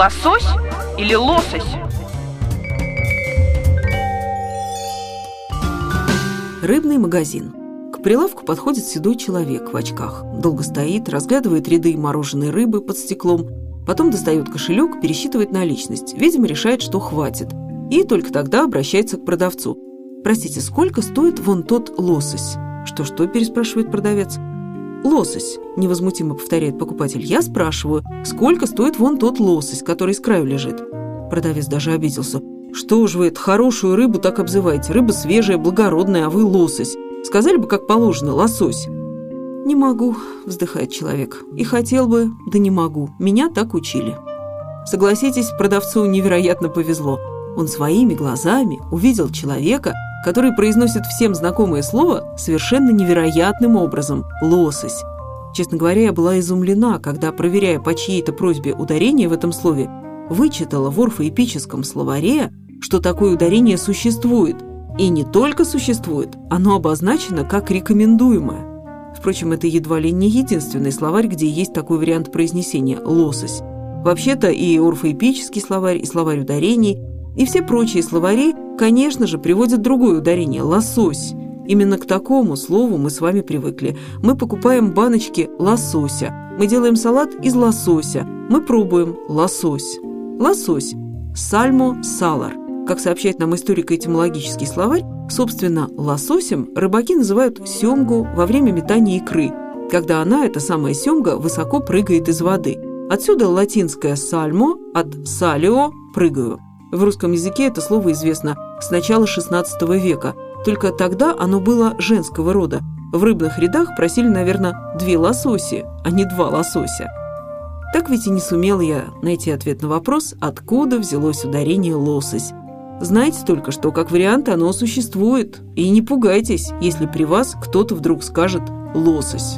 Лосось или лосось? Рыбный магазин. К прилавку подходит седой человек в очках. Долго стоит, разглядывает ряды мороженой рыбы под стеклом, потом достает кошелек, пересчитывает наличность. Видимо, решает, что хватит. И только тогда обращается к продавцу. «Простите, сколько стоит вон тот лосось?» «Что-что?» – переспрашивает продавец. «Лосось», – невозмутимо повторяет покупатель. «Я спрашиваю, сколько стоит вон тот лосось, который с краю лежит?» Продавец даже обиделся. «Что ж вы эту хорошую рыбу так обзываете? Рыба свежая, благородная, а вы лосось. Сказали бы, как положено, лосось». «Не могу», – вздыхает человек. «И хотел бы, да не могу. Меня так учили». Согласитесь, продавцу невероятно повезло. Он своими глазами увидел человека, который произносит всем знакомое слово совершенно невероятным образом – лосось. Честно говоря, я была изумлена, когда, проверяя по чьей-то просьбе ударение в этом слове, вычитала в орфоэпическом словаре, что такое ударение существует. И не только существует, оно обозначено как рекомендуемое. Впрочем, это едва ли не единственный словарь, где есть такой вариант произнесения – лосось. Вообще-то и орфоэпический словарь, и словарь ударений, и все прочие словари, конечно же, приводят другое ударение – лосось. Именно к такому слову мы с вами привыкли. Мы покупаем баночки лосося. Мы делаем салат из лосося. Мы пробуем лосось. Лосось. Сальмо салар. Как сообщает нам историко-этимологический словарь, собственно, лососем рыбаки называют семгу во время метания икры, когда она, эта самая семга, высоко прыгает из воды. Отсюда латинское «сальмо» от «салио» – «прыгаю». В русском языке это слово известно с начала XVI века, только тогда оно было женского рода. В рыбных рядах просили, наверное, две лососи, а не два лосося. Так ведь и не сумел я найти ответ на вопрос, откуда взялось ударение «лосось». Знаете только, что как вариант оно существует. И не пугайтесь, если при вас кто-то вдруг скажет «лосось».